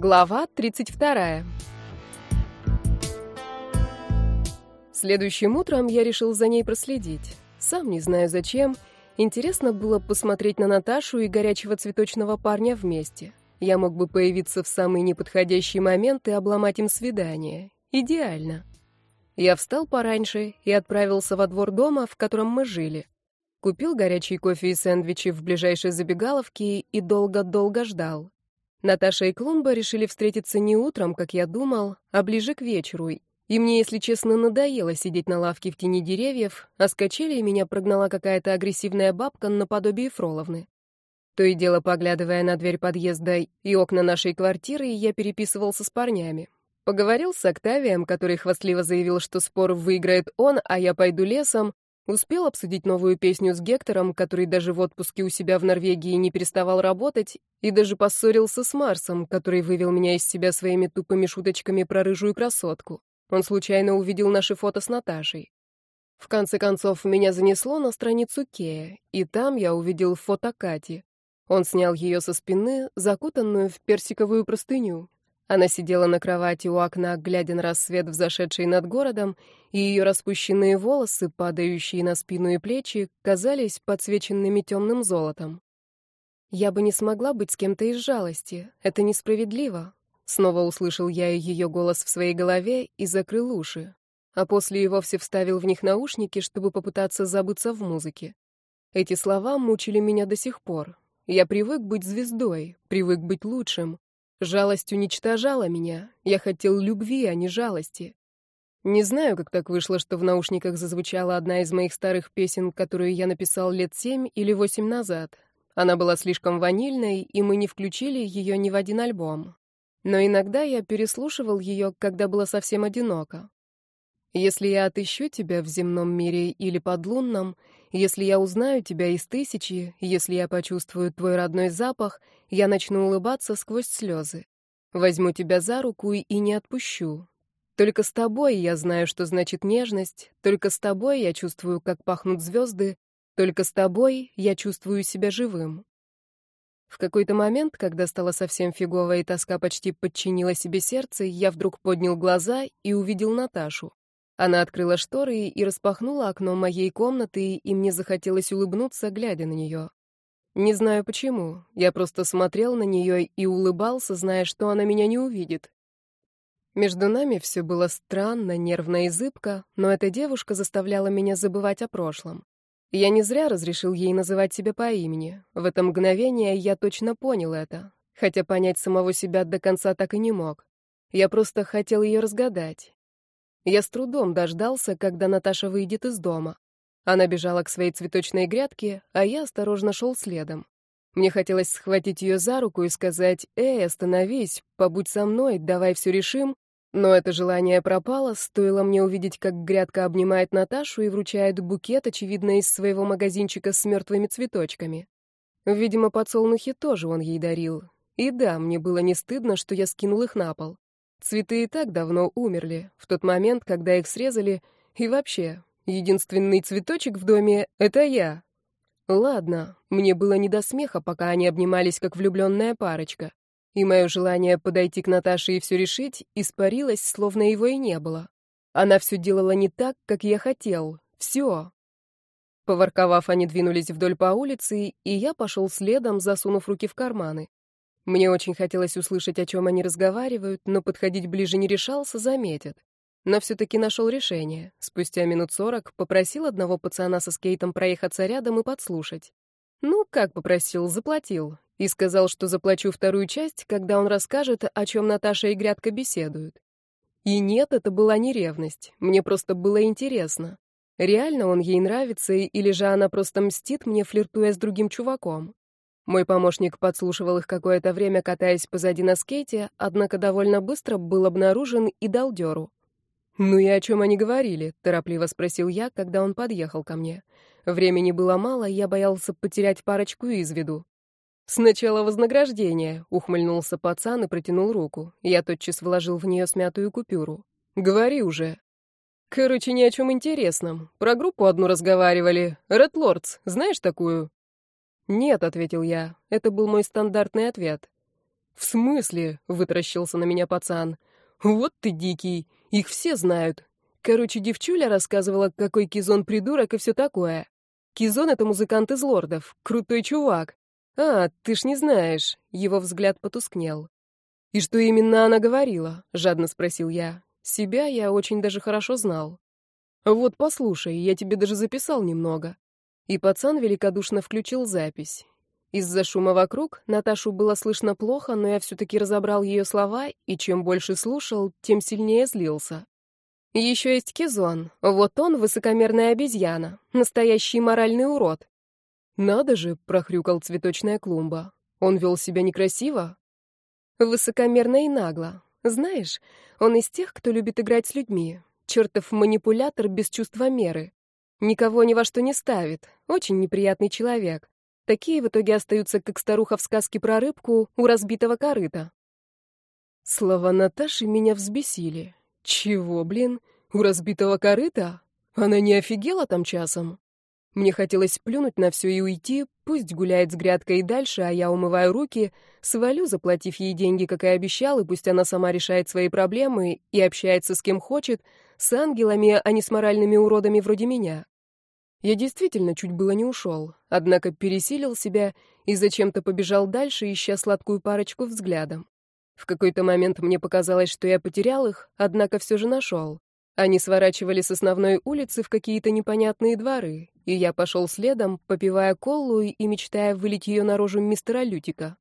Глава 32. Следующим утром я решил за ней проследить. Сам не знаю зачем. Интересно было посмотреть на Наташу и горячего цветочного парня вместе. Я мог бы появиться в самый неподходящий момент и обломать им свидание. Идеально. Я встал пораньше и отправился во двор дома, в котором мы жили. Купил горячий кофе и сэндвичи в ближайшей забегаловке и долго-долго ждал. Наташа и Клумба решили встретиться не утром, как я думал, а ближе к вечеру. И мне, если честно, надоело сидеть на лавке в тени деревьев, а с качелей меня прогнала какая-то агрессивная бабка наподобие Фроловны. То и дело, поглядывая на дверь подъезда и окна нашей квартиры, я переписывался с парнями. Поговорил с Октавием, который хвастливо заявил, что спор выиграет он, а я пойду лесом, Успел обсудить новую песню с Гектором, который даже в отпуске у себя в Норвегии не переставал работать, и даже поссорился с Марсом, который вывел меня из себя своими тупыми шуточками про рыжую красотку. Он случайно увидел наши фото с Наташей. В конце концов, меня занесло на страницу Кея, и там я увидел фото Кати. Он снял ее со спины, закутанную в персиковую простыню. Она сидела на кровати у окна, глядя на рассвет, взошедший над городом, и ее распущенные волосы, падающие на спину и плечи, казались подсвеченными темным золотом. «Я бы не смогла быть с кем-то из жалости. Это несправедливо». Снова услышал я ее голос в своей голове и закрыл уши, а после и вовсе вставил в них наушники, чтобы попытаться забыться в музыке. Эти слова мучили меня до сих пор. Я привык быть звездой, привык быть лучшим, Жалость уничтожала меня. Я хотел любви, а не жалости. Не знаю, как так вышло, что в наушниках зазвучала одна из моих старых песен, которую я написал лет семь или восемь назад. Она была слишком ванильной, и мы не включили ее ни в один альбом. Но иногда я переслушивал ее, когда было совсем одиноко. Если я отыщу тебя в земном мире или подлунном, если я узнаю тебя из тысячи, если я почувствую твой родной запах, я начну улыбаться сквозь слезы. Возьму тебя за руку и не отпущу. Только с тобой я знаю, что значит нежность, только с тобой я чувствую, как пахнут звезды, только с тобой я чувствую себя живым. В какой-то момент, когда стало совсем фигово и тоска почти подчинила себе сердце, я вдруг поднял глаза и увидел Наташу. Она открыла шторы и распахнула окно моей комнаты, и мне захотелось улыбнуться, глядя на нее. Не знаю почему, я просто смотрел на нее и улыбался, зная, что она меня не увидит. Между нами все было странно, нервно и зыбко, но эта девушка заставляла меня забывать о прошлом. Я не зря разрешил ей называть себя по имени. В это мгновение я точно понял это, хотя понять самого себя до конца так и не мог. Я просто хотел ее разгадать. Я с трудом дождался, когда Наташа выйдет из дома. Она бежала к своей цветочной грядке, а я осторожно шел следом. Мне хотелось схватить ее за руку и сказать «Эй, остановись, побудь со мной, давай все решим», но это желание пропало, стоило мне увидеть, как грядка обнимает Наташу и вручает букет, очевидно, из своего магазинчика с мертвыми цветочками. Видимо, подсолнухи тоже он ей дарил. И да, мне было не стыдно, что я скинул их на пол. Цветы и так давно умерли, в тот момент, когда их срезали, и вообще, единственный цветочек в доме — это я. Ладно, мне было не до смеха, пока они обнимались, как влюбленная парочка, и мое желание подойти к Наташе и все решить испарилось, словно его и не было. Она все делала не так, как я хотел. Все. Поворковав, они двинулись вдоль по улице, и я пошел следом, засунув руки в карманы. Мне очень хотелось услышать, о чем они разговаривают, но подходить ближе не решался, заметят. Но все-таки нашел решение. Спустя минут сорок попросил одного пацана со скейтом проехаться рядом и подслушать. Ну, как попросил, заплатил. И сказал, что заплачу вторую часть, когда он расскажет, о чем Наташа и Грядка беседуют. И нет, это была не ревность. Мне просто было интересно. Реально он ей нравится, или же она просто мстит мне, флиртуя с другим чуваком. Мой помощник подслушивал их какое-то время, катаясь позади на скейте, однако довольно быстро был обнаружен и дал дёру. «Ну и о чем они говорили?» — торопливо спросил я, когда он подъехал ко мне. Времени было мало, я боялся потерять парочку из виду. «Сначала вознаграждение», — ухмыльнулся пацан и протянул руку. Я тотчас вложил в нее смятую купюру. «Говори уже». «Короче, ни о чем интересном. Про группу одну разговаривали. Ред Лордс, знаешь такую?» «Нет», — ответил я. Это был мой стандартный ответ. «В смысле?» — вытращился на меня пацан. «Вот ты дикий, их все знают. Короче, девчуля рассказывала, какой Кизон придурок и все такое. Кизон — это музыкант из лордов, крутой чувак. А, ты ж не знаешь». Его взгляд потускнел. «И что именно она говорила?» — жадно спросил я. Себя я очень даже хорошо знал. «Вот послушай, я тебе даже записал немного». И пацан великодушно включил запись. Из-за шума вокруг Наташу было слышно плохо, но я все-таки разобрал ее слова, и чем больше слушал, тем сильнее злился. Еще есть Кизон. Вот он высокомерная обезьяна, настоящий моральный урод. «Надо же», — прохрюкал цветочная клумба. «Он вел себя некрасиво?» «Высокомерно и нагло. Знаешь, он из тех, кто любит играть с людьми. Чертов манипулятор без чувства меры. Никого ни во что не ставит. Очень неприятный человек. Такие в итоге остаются, как старуха в сказке про рыбку у разбитого корыта. Слова Наташи меня взбесили. Чего, блин? У разбитого корыта? Она не офигела там часом? Мне хотелось плюнуть на все и уйти, пусть гуляет с грядкой и дальше, а я умываю руки, свалю, заплатив ей деньги, как и обещал, и пусть она сама решает свои проблемы и общается с кем хочет, с ангелами, а не с моральными уродами вроде меня. Я действительно чуть было не ушел, однако пересилил себя и зачем-то побежал дальше, ища сладкую парочку взглядом. В какой-то момент мне показалось, что я потерял их, однако все же нашел. Они сворачивали с основной улицы в какие-то непонятные дворы, и я пошел следом, попивая колу и мечтая вылить ее наружу мистера Лютика.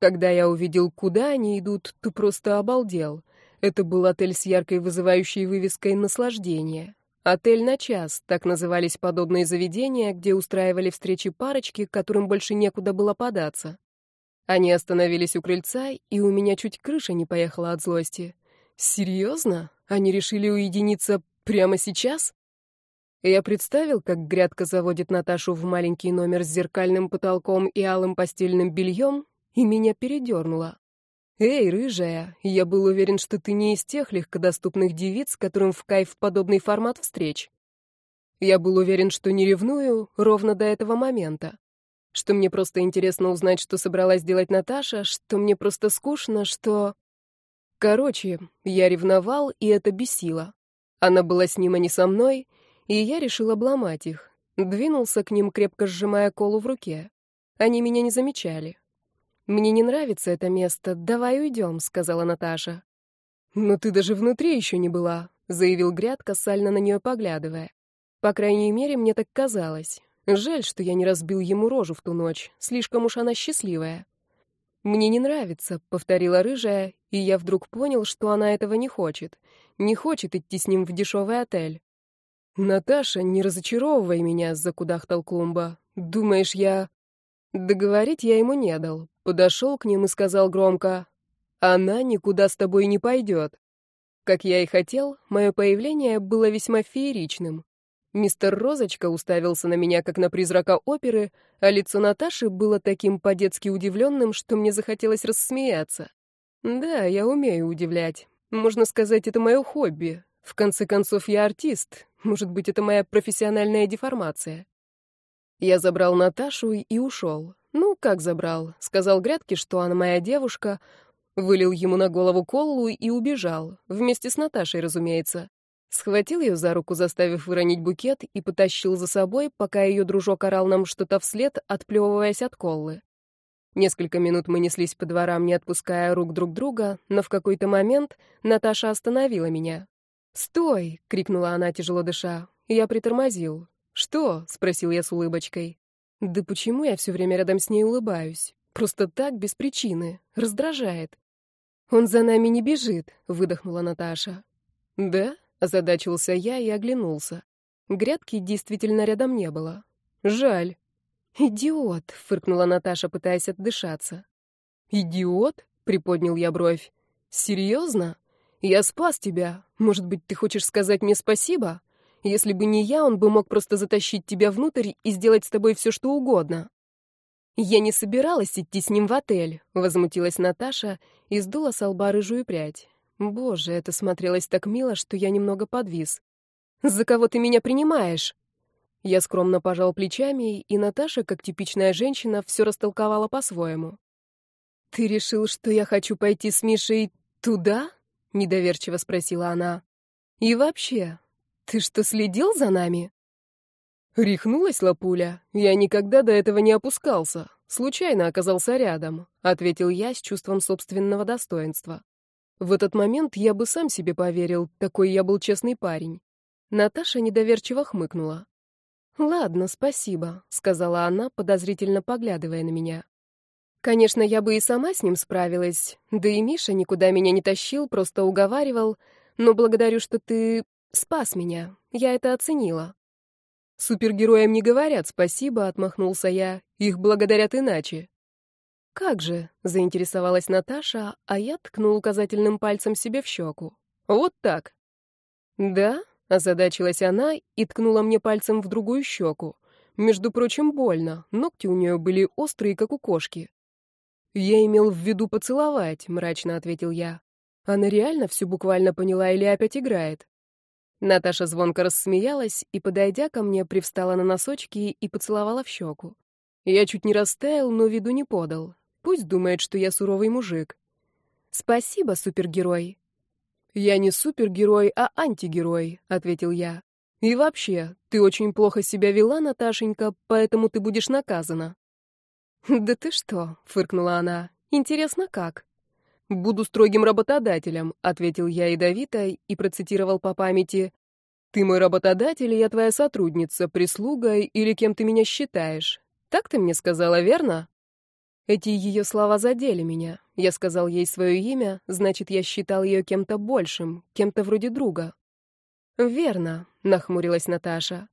Когда я увидел, куда они идут, то просто обалдел. Это был отель с яркой вызывающей вывеской «Наслаждение». Отель на час, так назывались подобные заведения, где устраивали встречи парочки, которым больше некуда было податься. Они остановились у крыльца, и у меня чуть крыша не поехала от злости. Серьезно? Они решили уединиться прямо сейчас? Я представил, как грядка заводит Наташу в маленький номер с зеркальным потолком и алым постельным бельем, и меня передернуло. «Эй, рыжая, я был уверен, что ты не из тех легкодоступных девиц, которым в кайф подобный формат встреч. Я был уверен, что не ревную ровно до этого момента. Что мне просто интересно узнать, что собралась делать Наташа, что мне просто скучно, что... Короче, я ревновал, и это бесило. Она была с ним, а не со мной, и я решил обломать их. Двинулся к ним, крепко сжимая колу в руке. Они меня не замечали. «Мне не нравится это место, давай уйдем», — сказала Наташа. «Но ты даже внутри еще не была», — заявил Грядка, сально на нее поглядывая. «По крайней мере, мне так казалось. Жаль, что я не разбил ему рожу в ту ночь, слишком уж она счастливая». «Мне не нравится», — повторила рыжая, и я вдруг понял, что она этого не хочет. Не хочет идти с ним в дешевый отель. «Наташа, не разочаровывай меня», — закудахтал Клумба. «Думаешь, я...» Договорить я ему не дал. Подошел к ним и сказал громко, «Она никуда с тобой не пойдет». Как я и хотел, мое появление было весьма фееричным. Мистер Розочка уставился на меня, как на призрака оперы, а лицо Наташи было таким по-детски удивленным, что мне захотелось рассмеяться. Да, я умею удивлять. Можно сказать, это мое хобби. В конце концов, я артист. Может быть, это моя профессиональная деформация. Я забрал Наташу и ушел. Ну, как забрал? Сказал Грядке, что она моя девушка, вылил ему на голову колу и убежал. Вместе с Наташей, разумеется. Схватил ее за руку, заставив выронить букет, и потащил за собой, пока ее дружок орал нам что-то вслед, отплевываясь от коллы. Несколько минут мы неслись по дворам, не отпуская рук друг друга, но в какой-то момент Наташа остановила меня. «Стой!» — крикнула она, тяжело дыша. Я притормозил. «Что?» — спросил я с улыбочкой. «Да почему я все время рядом с ней улыбаюсь? Просто так, без причины. Раздражает». «Он за нами не бежит», — выдохнула Наташа. «Да?» — озадачился я и оглянулся. Грядки действительно рядом не было. «Жаль». «Идиот!» — фыркнула Наташа, пытаясь отдышаться. «Идиот?» — приподнял я бровь. «Серьезно? Я спас тебя. Может быть, ты хочешь сказать мне спасибо?» Если бы не я, он бы мог просто затащить тебя внутрь и сделать с тобой все, что угодно. Я не собиралась идти с ним в отель, возмутилась Наташа и сдула с лба рыжую прядь. Боже, это смотрелось так мило, что я немного подвис. За кого ты меня принимаешь? Я скромно пожал плечами, и Наташа, как типичная женщина, все растолковала по-своему. Ты решил, что я хочу пойти с Мишей туда? Недоверчиво спросила она. И вообще, ты что, следил за нами? Рехнулась Лапуля. Я никогда до этого не опускался. Случайно оказался рядом, ответил я с чувством собственного достоинства. В этот момент я бы сам себе поверил, такой я был честный парень. Наташа недоверчиво хмыкнула. «Ладно, спасибо», — сказала она, подозрительно поглядывая на меня. «Конечно, я бы и сама с ним справилась, да и Миша никуда меня не тащил, просто уговаривал, но благодарю, что ты спас меня, я это оценила». «Супергероям не говорят спасибо», — отмахнулся я, — «их благодарят иначе». «Как же?» — заинтересовалась Наташа, а я ткнул указательным пальцем себе в щеку. «Вот так». «Да?» — озадачилась она и ткнула мне пальцем в другую щеку. Между прочим, больно, ногти у нее были острые, как у кошки. «Я имел в виду поцеловать», — мрачно ответил я. Она реально все буквально поняла или опять играет? Наташа звонко рассмеялась и, подойдя ко мне, привстала на носочки и поцеловала в щеку. Я чуть не растаял, но виду не подал. Пусть думает, что я суровый мужик. Спасибо, супергерой. Я не супергерой, а антигерой, ответил я. И вообще, ты очень плохо себя вела, Наташенька, поэтому ты будешь наказана. Да ты что, фыркнула она. Интересно, как? Буду строгим работодателем, ответил я ядовито и процитировал по памяти: Ты мой работодатель, я твоя сотрудница, прислуга или кем ты меня считаешь? Так ты мне сказала, верно? Эти ее слова задели меня. Я сказал ей свое имя, значит, я считал ее кем-то большим, кем-то вроде друга. «Верно», — нахмурилась Наташа.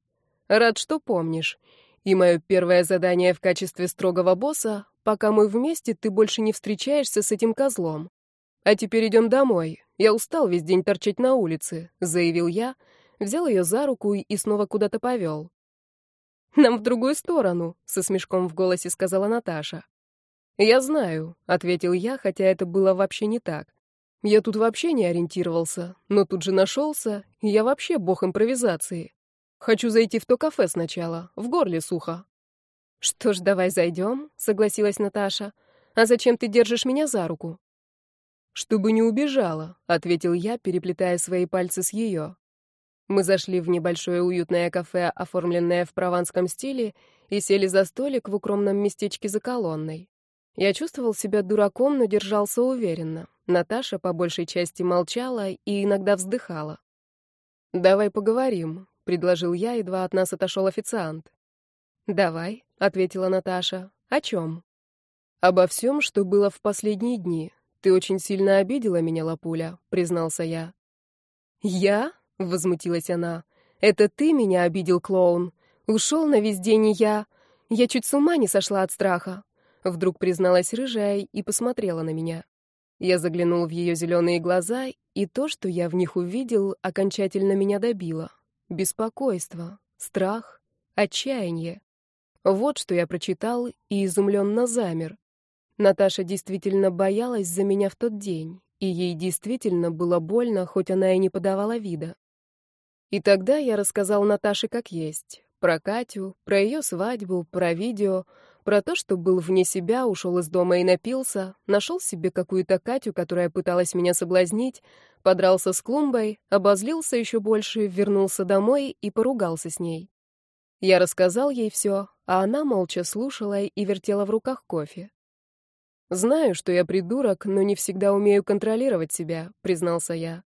«Рад, что помнишь. И мое первое задание в качестве строгого босса, пока мы вместе, ты больше не встречаешься с этим козлом. А теперь идем домой. Я устал весь день торчать на улице», — заявил я, взял ее за руку и снова куда-то повел. «Нам в другую сторону», — со смешком в голосе сказала Наташа. «Я знаю», — ответил я, хотя это было вообще не так. Я тут вообще не ориентировался, но тут же нашелся, и я вообще бог импровизации. Хочу зайти в то кафе сначала, в горле сухо. «Что ж, давай зайдем», — согласилась Наташа. «А зачем ты держишь меня за руку?» «Чтобы не убежала», — ответил я, переплетая свои пальцы с ее. Мы зашли в небольшое уютное кафе, оформленное в прованском стиле, и сели за столик в укромном местечке за колонной. Я чувствовал себя дураком, но держался уверенно. Наташа по большей части молчала и иногда вздыхала. «Давай поговорим», — предложил я, едва от нас отошел официант. «Давай», — ответила Наташа. «О чем?» «Обо всем, что было в последние дни. Ты очень сильно обидела меня, Лапуля», — признался я. «Я?» — возмутилась она. «Это ты меня обидел, клоун. Ушел на весь день, и я... Я чуть с ума не сошла от страха. Вдруг призналась рыжая и посмотрела на меня. Я заглянул в ее зеленые глаза, и то, что я в них увидел, окончательно меня добило. Беспокойство, страх, отчаяние. Вот что я прочитал и изумленно замер. Наташа действительно боялась за меня в тот день, и ей действительно было больно, хоть она и не подавала вида. И тогда я рассказал Наташе как есть. Про Катю, про ее свадьбу, про видео, про то, что был вне себя, ушел из дома и напился, нашел себе какую-то Катю, которая пыталась меня соблазнить, подрался с клумбой, обозлился еще больше, вернулся домой и поругался с ней. Я рассказал ей все, а она молча слушала и вертела в руках кофе. «Знаю, что я придурок, но не всегда умею контролировать себя», — признался я.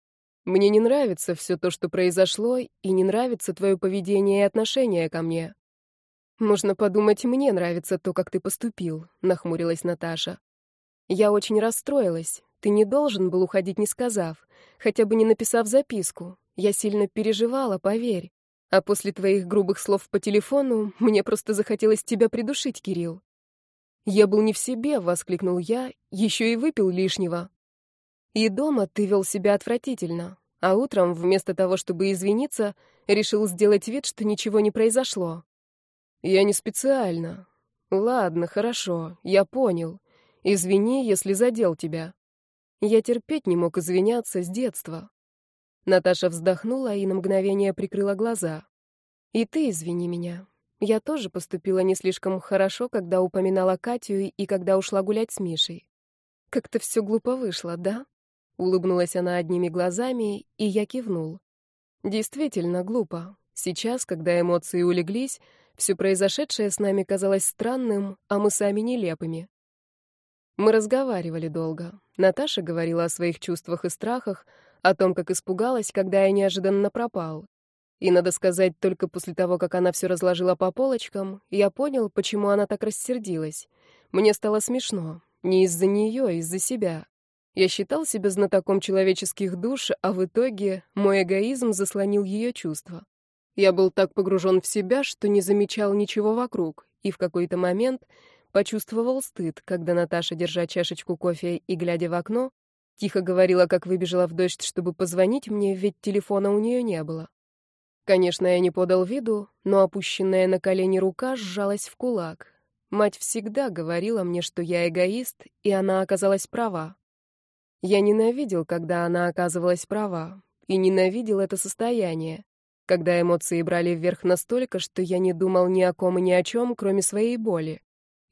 «Мне не нравится все то, что произошло, и не нравится твое поведение и отношение ко мне. «Можно подумать, мне нравится то, как ты поступил», — нахмурилась Наташа. «Я очень расстроилась. Ты не должен был уходить, не сказав, хотя бы не написав записку. Я сильно переживала, поверь. А после твоих грубых слов по телефону мне просто захотелось тебя придушить, Кирилл». «Я был не в себе», — воскликнул я, — «еще и выпил лишнего». «И дома ты вел себя отвратительно, а утром, вместо того, чтобы извиниться, решил сделать вид, что ничего не произошло. Я не специально. Ладно, хорошо, я понял. Извини, если задел тебя. Я терпеть не мог извиняться с детства. Наташа вздохнула и на мгновение прикрыла глаза. И ты извини меня. Я тоже поступила не слишком хорошо, когда упоминала Катю и когда ушла гулять с Мишей. Как-то все глупо вышло, да? Улыбнулась она одними глазами, и я кивнул. Действительно глупо. Сейчас, когда эмоции улеглись, все произошедшее с нами казалось странным, а мы сами нелепыми. Мы разговаривали долго. Наташа говорила о своих чувствах и страхах, о том, как испугалась, когда я неожиданно пропал. И, надо сказать, только после того, как она все разложила по полочкам, я понял, почему она так рассердилась. Мне стало смешно. Не из-за нее, а из-за себя. Я считал себя знатоком человеческих душ, а в итоге мой эгоизм заслонил ее чувства. Я был так погружен в себя, что не замечал ничего вокруг, и в какой-то момент почувствовал стыд, когда Наташа, держа чашечку кофе и глядя в окно, тихо говорила, как выбежала в дождь, чтобы позвонить мне, ведь телефона у нее не было. Конечно, я не подал виду, но опущенная на колени рука сжалась в кулак. Мать всегда говорила мне, что я эгоист, и она оказалась права. Я ненавидел, когда она оказывалась права, и ненавидел это состояние когда эмоции брали вверх настолько, что я не думал ни о ком и ни о чем, кроме своей боли.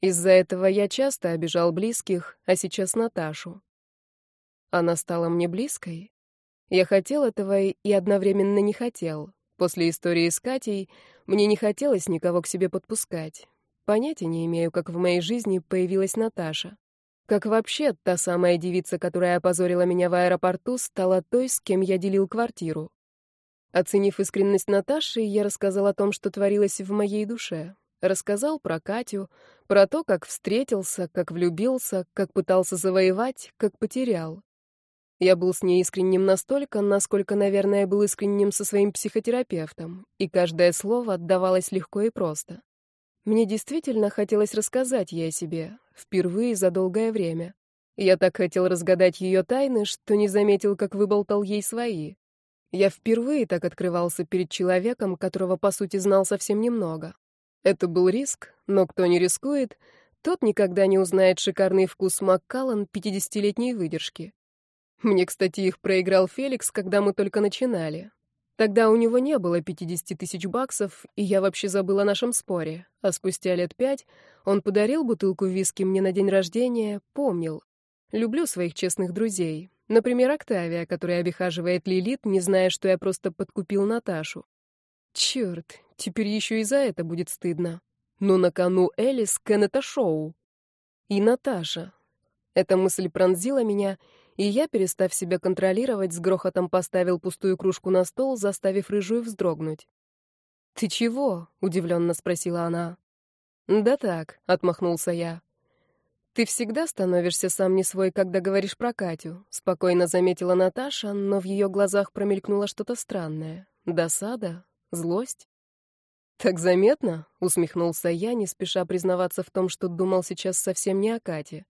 Из-за этого я часто обижал близких, а сейчас Наташу. Она стала мне близкой. Я хотел этого и одновременно не хотел. После истории с Катей мне не хотелось никого к себе подпускать. Понятия не имею, как в моей жизни появилась Наташа. Как вообще та самая девица, которая опозорила меня в аэропорту, стала той, с кем я делил квартиру. Оценив искренность Наташи, я рассказал о том, что творилось в моей душе. Рассказал про Катю, про то, как встретился, как влюбился, как пытался завоевать, как потерял. Я был с ней искренним настолько, насколько, наверное, был искренним со своим психотерапевтом, и каждое слово отдавалось легко и просто. Мне действительно хотелось рассказать ей о себе, впервые за долгое время. Я так хотел разгадать ее тайны, что не заметил, как выболтал ей свои. Я впервые так открывался перед человеком, которого, по сути, знал совсем немного. Это был риск, но кто не рискует, тот никогда не узнает шикарный вкус Маккаллан 50-летней выдержки. Мне, кстати, их проиграл Феликс, когда мы только начинали. Тогда у него не было 50 тысяч баксов, и я вообще забыл о нашем споре. А спустя лет пять он подарил бутылку виски мне на день рождения, помнил. Люблю своих честных друзей, Например, Октавия, которая обихаживает Лилит, не зная, что я просто подкупил Наташу. Черт, теперь еще и за это будет стыдно. Но на кону Элис Кеннета Шоу. И Наташа. Эта мысль пронзила меня, и я, перестав себя контролировать, с грохотом поставил пустую кружку на стол, заставив рыжую вздрогнуть. «Ты чего?» — удивленно спросила она. «Да так», — отмахнулся я. «Ты всегда становишься сам не свой, когда говоришь про Катю», — спокойно заметила Наташа, но в ее глазах промелькнуло что-то странное. Досада? Злость? «Так заметно?» — усмехнулся я, не спеша признаваться в том, что думал сейчас совсем не о Кате.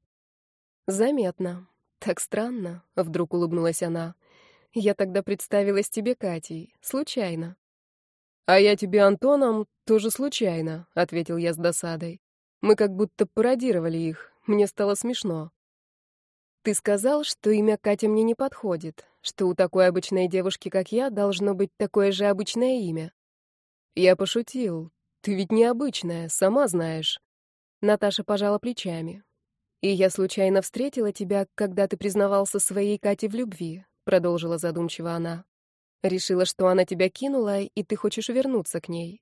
«Заметно. Так странно», — вдруг улыбнулась она. «Я тогда представилась тебе Катей. Случайно». «А я тебе Антоном тоже случайно», — ответил я с досадой. «Мы как будто пародировали их. Мне стало смешно. Ты сказал, что имя Катя мне не подходит, что у такой обычной девушки, как я, должно быть такое же обычное имя. Я пошутил. Ты ведь необычная, сама знаешь. Наташа пожала плечами. И я случайно встретила тебя, когда ты признавался своей Кате в любви, продолжила задумчиво она. Решила, что она тебя кинула, и ты хочешь вернуться к ней.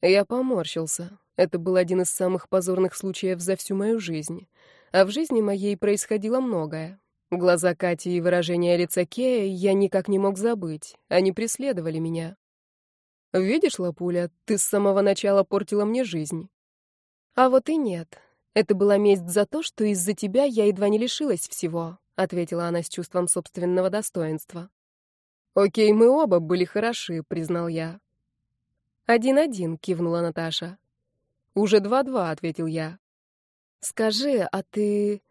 Я поморщился. Это был один из самых позорных случаев за всю мою жизнь. А в жизни моей происходило многое. Глаза Кати и выражение лица Кея я никак не мог забыть. Они преследовали меня. «Видишь, Лапуля, ты с самого начала портила мне жизнь». «А вот и нет. Это была месть за то, что из-за тебя я едва не лишилась всего», — ответила она с чувством собственного достоинства. «Окей, мы оба были хороши», — признал я. «Один-один», — кивнула Наташа. «Уже два-два», — ответил я. «Скажи, а ты...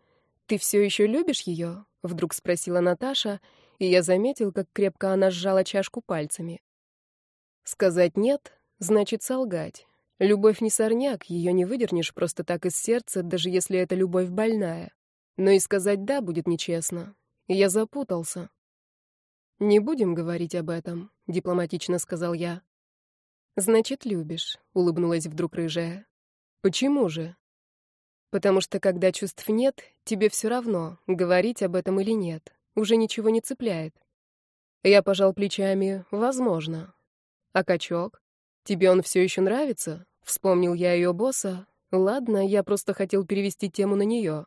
ты все еще любишь ее?» — вдруг спросила Наташа, и я заметил, как крепко она сжала чашку пальцами. Сказать «нет» — значит солгать. Любовь не сорняк, ее не выдернешь просто так из сердца, даже если это любовь больная. Но и сказать «да» будет нечестно. Я запутался. «Не будем говорить об этом», — дипломатично сказал я. «Значит, любишь», — улыбнулась вдруг рыжая. Почему же? Потому что когда чувств нет, тебе все равно, говорить об этом или нет. Уже ничего не цепляет. Я пожал плечами. Возможно. А качок? Тебе он все еще нравится? Вспомнил я ее босса. Ладно, я просто хотел перевести тему на нее.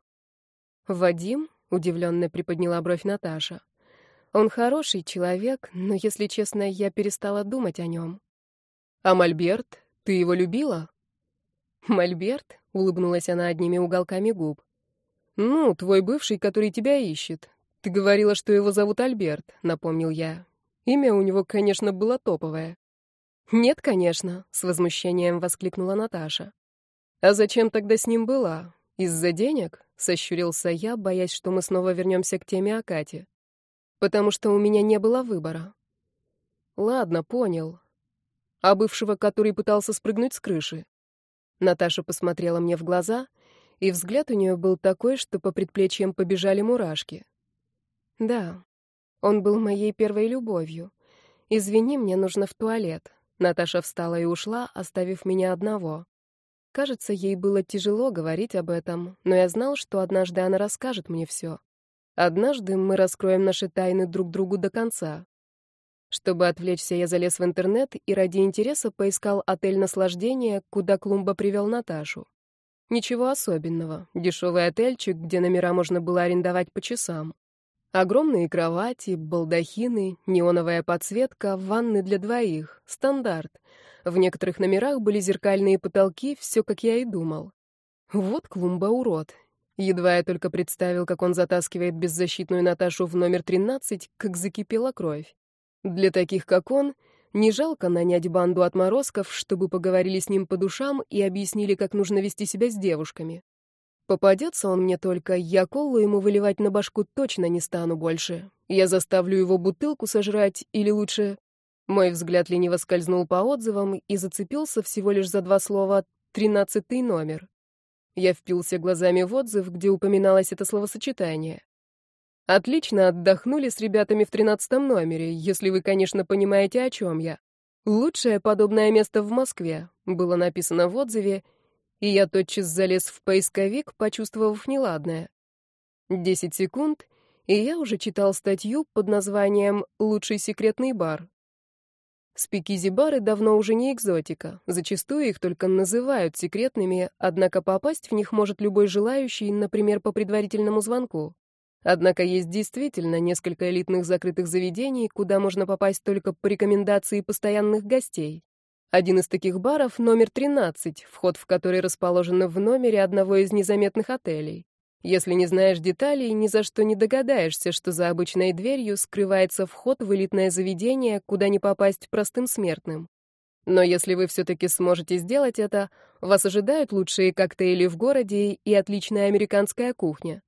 Вадим? Удивленно приподняла бровь Наташа. Он хороший человек, но, если честно, я перестала думать о нем. А Мольберт? Ты его любила? Мольберт? Улыбнулась она одними уголками губ. Ну, твой бывший, который тебя ищет. Ты говорила, что его зовут Альберт, напомнил я. Имя у него, конечно, было топовое. Нет, конечно, с возмущением воскликнула Наташа. А зачем тогда с ним была? Из-за денег? Сощурился я, боясь, что мы снова вернемся к теме о Кате. Потому что у меня не было выбора. Ладно, понял. А бывшего, который пытался спрыгнуть с крыши? Наташа посмотрела мне в глаза, и взгляд у нее был такой, что по предплечьям побежали мурашки. Да, он был моей первой любовью. Извини, мне нужно в туалет. Наташа встала и ушла, оставив меня одного. Кажется, ей было тяжело говорить об этом, но я знал, что однажды она расскажет мне все. Однажды мы раскроем наши тайны друг другу до конца. Чтобы отвлечься, я залез в интернет и ради интереса поискал отель наслаждения, куда Клумба привел Наташу. Ничего особенного. Дешевый отельчик, где номера можно было арендовать по часам. Огромные кровати, балдахины, неоновая подсветка, ванны для двоих. Стандарт. В некоторых номерах были зеркальные потолки, все как я и думал. Вот Клумба урод. Едва я только представил, как он затаскивает беззащитную Наташу в номер 13, как закипела кровь. Для таких, как он, не жалко нанять банду отморозков, чтобы поговорили с ним по душам и объяснили, как нужно вести себя с девушками. Попадется он мне только, я колу ему выливать на башку точно не стану больше. Я заставлю его бутылку сожрать, или лучше... Мой взгляд лениво скользнул по отзывам и зацепился всего лишь за два слова «тринадцатый номер». Я впился глазами в отзыв, где упоминалось это словосочетание. Отлично отдохнули с ребятами в тринадцатом номере, если вы, конечно, понимаете, о чем я. Лучшее подобное место в Москве, было написано в отзыве, и я тотчас залез в поисковик, почувствовав неладное. Десять секунд, и я уже читал статью под названием «Лучший секретный бар». Спикизи-бары давно уже не экзотика, зачастую их только называют секретными, однако попасть в них может любой желающий, например, по предварительному звонку. Однако есть действительно несколько элитных закрытых заведений, куда можно попасть только по рекомендации постоянных гостей. Один из таких баров — номер 13, вход в который расположен в номере одного из незаметных отелей. Если не знаешь деталей, ни за что не догадаешься, что за обычной дверью скрывается вход в элитное заведение, куда не попасть простым смертным. Но если вы все-таки сможете сделать это, вас ожидают лучшие коктейли в городе и отличная американская кухня.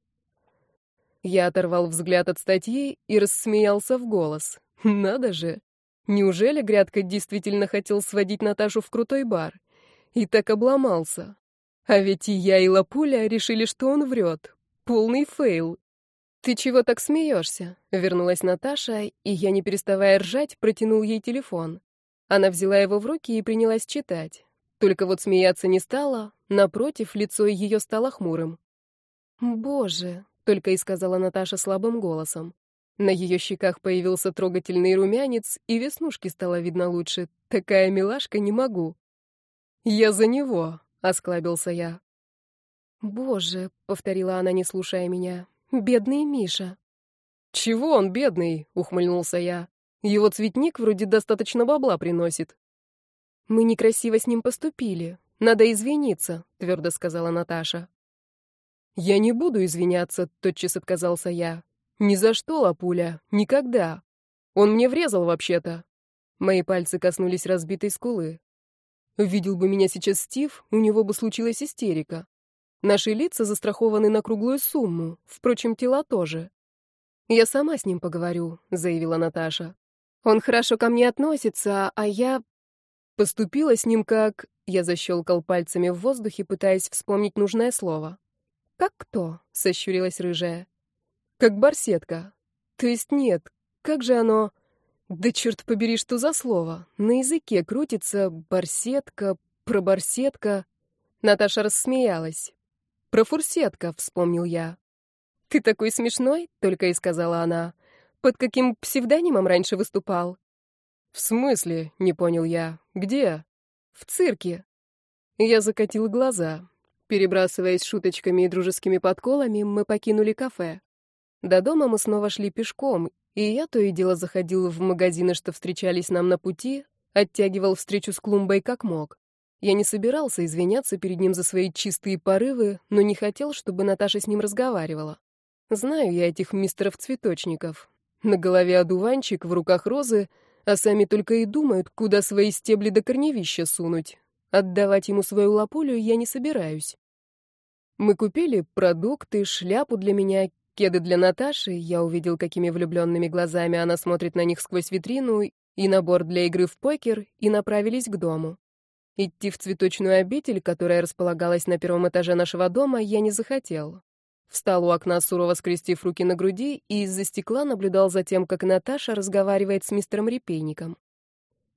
Я оторвал взгляд от статьи и рассмеялся в голос. Надо же! Неужели Грядка действительно хотел сводить Наташу в крутой бар? И так обломался. А ведь и я, и Лапуля решили, что он врет. Полный фейл. «Ты чего так смеешься?» — вернулась Наташа, и я, не переставая ржать, протянул ей телефон. Она взяла его в руки и принялась читать. Только вот смеяться не стала, напротив, лицо ее стало хмурым. «Боже!» — только и сказала Наташа слабым голосом. На ее щеках появился трогательный румянец, и веснушки стало видно лучше. Такая милашка не могу. «Я за него», — осклабился я. «Боже», — повторила она, не слушая меня, — «бедный Миша». «Чего он бедный?» — ухмыльнулся я. «Его цветник вроде достаточно бабла приносит». «Мы некрасиво с ним поступили. Надо извиниться», — твердо сказала Наташа. «Я не буду извиняться», — тотчас отказался я. «Ни за что, Лапуля, никогда. Он мне врезал вообще-то». Мои пальцы коснулись разбитой скулы. Видел бы меня сейчас Стив, у него бы случилась истерика. Наши лица застрахованы на круглую сумму, впрочем, тела тоже. «Я сама с ним поговорю», — заявила Наташа. «Он хорошо ко мне относится, а я...» Поступила с ним как... Я защелкал пальцами в воздухе, пытаясь вспомнить нужное слово. «Как кто?» — сощурилась рыжая. Как барсетка. То есть нет, как же оно... Да черт побери, что за слово? На языке крутится барсетка, пробарсетка. Наташа рассмеялась. Про фурсетка, вспомнил я. Ты такой смешной, только и сказала она. Под каким псевдонимом раньше выступал? В смысле? Не понял я. Где? В цирке. Я закатил глаза. Перебрасываясь шуточками и дружескими подколами, мы покинули кафе. До дома мы снова шли пешком, и я то и дело заходил в магазины, что встречались нам на пути, оттягивал встречу с клумбой как мог. Я не собирался извиняться перед ним за свои чистые порывы, но не хотел, чтобы Наташа с ним разговаривала. Знаю я этих мистеров-цветочников. На голове одуванчик, в руках розы, а сами только и думают, куда свои стебли до корневища сунуть. Отдавать ему свою лапулю я не собираюсь. Мы купили продукты, шляпу для меня, кеды для Наташи. Я увидел, какими влюбленными глазами она смотрит на них сквозь витрину, и набор для игры в покер, и направились к дому. Идти в цветочную обитель, которая располагалась на первом этаже нашего дома, я не захотел. Встал у окна, сурово скрестив руки на груди, и из-за стекла наблюдал за тем, как Наташа разговаривает с мистером Репейником.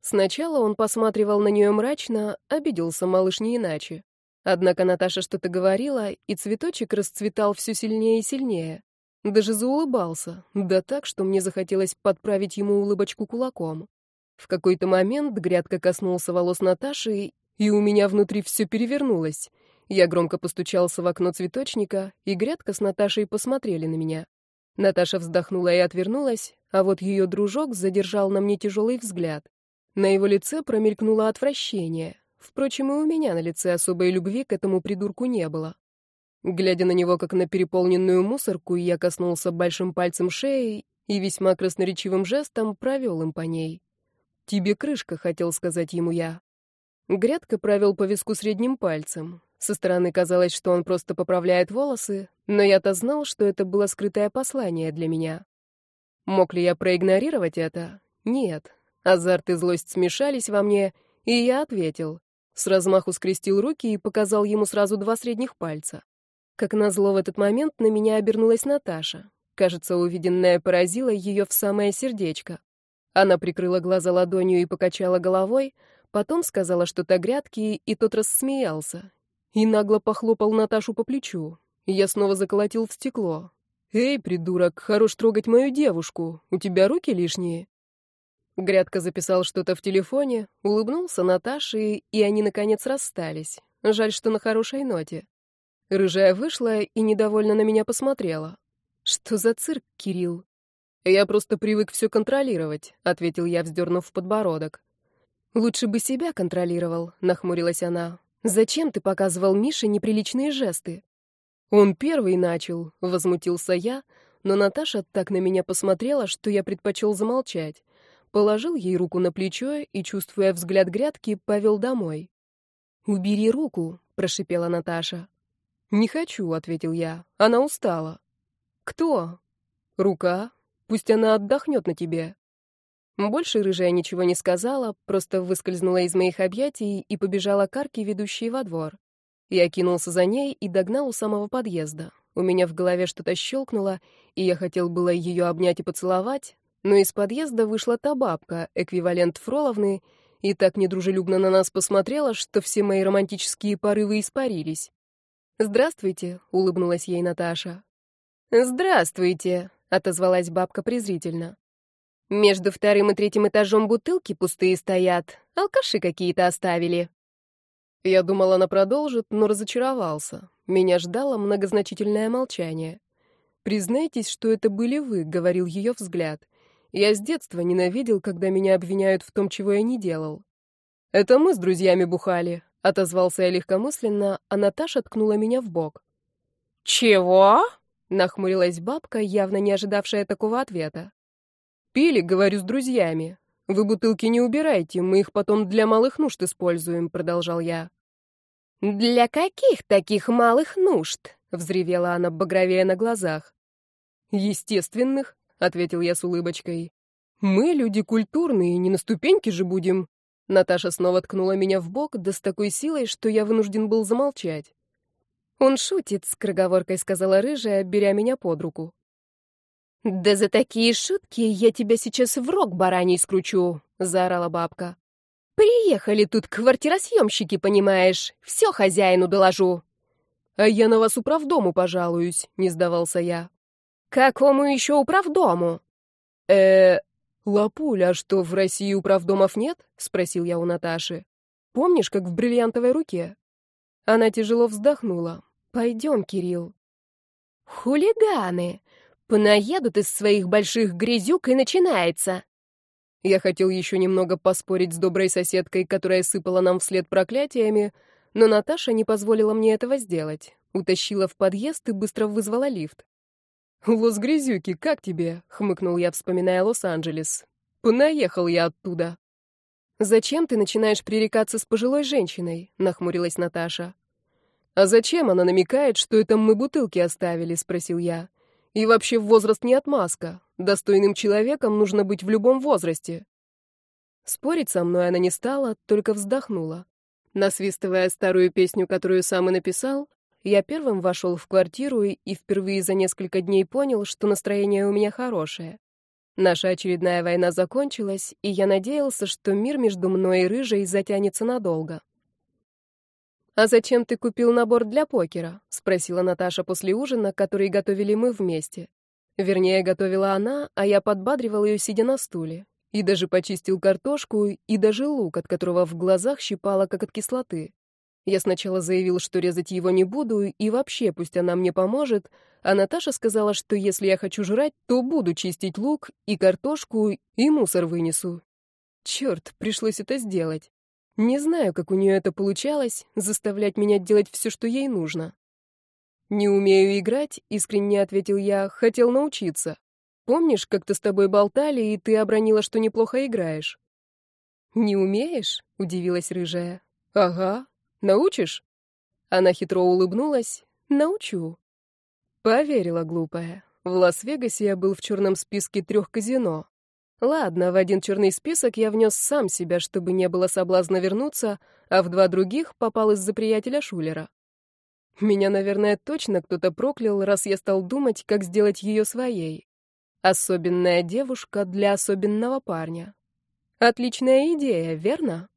Сначала он посматривал на нее мрачно, обиделся малыш не иначе. Однако Наташа что-то говорила, и цветочек расцветал все сильнее и сильнее. Даже заулыбался, да так, что мне захотелось подправить ему улыбочку кулаком. В какой-то момент грядка коснулся волос Наташи, и у меня внутри все перевернулось. Я громко постучался в окно цветочника, и грядка с Наташей посмотрели на меня. Наташа вздохнула и отвернулась, а вот ее дружок задержал на мне тяжелый взгляд. На его лице промелькнуло отвращение. Впрочем, и у меня на лице особой любви к этому придурку не было. Глядя на него, как на переполненную мусорку, я коснулся большим пальцем шеи и весьма красноречивым жестом провел им по ней. «Тебе крышка», — хотел сказать ему я. Грядка провел по виску средним пальцем. Со стороны казалось, что он просто поправляет волосы, но я-то знал, что это было скрытое послание для меня. Мог ли я проигнорировать это? Нет. Азарт и злость смешались во мне, и я ответил. С размаху скрестил руки и показал ему сразу два средних пальца. Как назло в этот момент на меня обернулась Наташа. Кажется, увиденное поразило ее в самое сердечко. Она прикрыла глаза ладонью и покачала головой, потом сказала что-то грядке, и тот рассмеялся. И нагло похлопал Наташу по плечу. Я снова заколотил в стекло. «Эй, придурок, хорош трогать мою девушку. У тебя руки лишние?» Грядка записал что-то в телефоне, улыбнулся Наташе, и они, наконец, расстались. Жаль, что на хорошей ноте. Рыжая вышла и недовольно на меня посмотрела. «Что за цирк, Кирилл?» «Я просто привык все контролировать», — ответил я, вздернув подбородок. «Лучше бы себя контролировал», — нахмурилась она. «Зачем ты показывал Мише неприличные жесты?» «Он первый начал», — возмутился я, но Наташа так на меня посмотрела, что я предпочел замолчать. Положил ей руку на плечо и, чувствуя взгляд грядки, повел домой. «Убери руку», — прошипела Наташа. «Не хочу», — ответил я. «Она устала». «Кто?» «Рука», Пусть она отдохнет на тебе». Больше рыжая ничего не сказала, просто выскользнула из моих объятий и побежала к арке, ведущей во двор. Я кинулся за ней и догнал у самого подъезда. У меня в голове что-то щелкнуло, и я хотел было ее обнять и поцеловать, но из подъезда вышла та бабка, эквивалент Фроловны, и так недружелюбно на нас посмотрела, что все мои романтические порывы испарились. «Здравствуйте», — улыбнулась ей Наташа. «Здравствуйте», отозвалась бабка презрительно. Между вторым и третьим этажом бутылки пустые стоят. Алкаши какие-то оставили. Я думал, она продолжит, но разочаровался. Меня ждало многозначительное молчание. «Признайтесь, что это были вы», — говорил ее взгляд. «Я с детства ненавидел, когда меня обвиняют в том, чего я не делал». «Это мы с друзьями бухали», — отозвался я легкомысленно, а Наташа ткнула меня в бок. «Чего?» Нахмурилась бабка, явно не ожидавшая такого ответа. «Пили, говорю, с друзьями. Вы бутылки не убирайте, мы их потом для малых нужд используем», — продолжал я. «Для каких таких малых нужд?» — взревела она, багровея на глазах. «Естественных», — ответил я с улыбочкой. «Мы люди культурные, не на ступеньке же будем». Наташа снова ткнула меня в бок, да с такой силой, что я вынужден был замолчать. «Он шутит», — с кроговоркой сказала рыжая, беря меня под руку. «Да за такие шутки я тебя сейчас в рог бараний скручу», — заорала бабка. «Приехали тут квартиросъемщики, понимаешь, все хозяину доложу». «А я на вас управдому пожалуюсь», — не сдавался я. «Какому еще управдому?» э Лапуля, а что, в России управдомов нет?» — спросил я у Наташи. «Помнишь, как в бриллиантовой руке?» Она тяжело вздохнула. «Пойдем, Кирилл». «Хулиганы! Понаедут из своих больших грязюк и начинается!» Я хотел еще немного поспорить с доброй соседкой, которая сыпала нам вслед проклятиями, но Наташа не позволила мне этого сделать. Утащила в подъезд и быстро вызвала лифт. «Лос-Грязюки, как тебе?» — хмыкнул я, вспоминая Лос-Анджелес. «Понаехал я оттуда». «Зачем ты начинаешь пререкаться с пожилой женщиной?» — нахмурилась Наташа. «А зачем она намекает, что это мы бутылки оставили?» — спросил я. «И вообще возраст не отмазка. Достойным человеком нужно быть в любом возрасте». Спорить со мной она не стала, только вздохнула. Насвистывая старую песню, которую сам и написал, я первым вошел в квартиру и впервые за несколько дней понял, что настроение у меня хорошее. Наша очередная война закончилась, и я надеялся, что мир между мной и Рыжей затянется надолго. «А зачем ты купил набор для покера?» — спросила Наташа после ужина, который готовили мы вместе. Вернее, готовила она, а я подбадривал ее, сидя на стуле. И даже почистил картошку, и даже лук, от которого в глазах щипало, как от кислоты. Я сначала заявил, что резать его не буду, и вообще пусть она мне поможет, а Наташа сказала, что если я хочу жрать, то буду чистить лук и картошку, и мусор вынесу. Черт, пришлось это сделать. Не знаю, как у нее это получалось, заставлять меня делать все, что ей нужно. «Не умею играть», — искренне ответил я, — «хотел научиться. Помнишь, как-то с тобой болтали, и ты обронила, что неплохо играешь?» «Не умеешь?» — удивилась рыжая. «Ага, Научишь?» Она хитро улыбнулась. «Научу». Поверила глупая. В Лас-Вегасе я был в черном списке трех казино. Ладно, в один черный список я внес сам себя, чтобы не было соблазна вернуться, а в два других попал из-за приятеля Шулера. Меня, наверное, точно кто-то проклял, раз я стал думать, как сделать ее своей. Особенная девушка для особенного парня. Отличная идея, верно?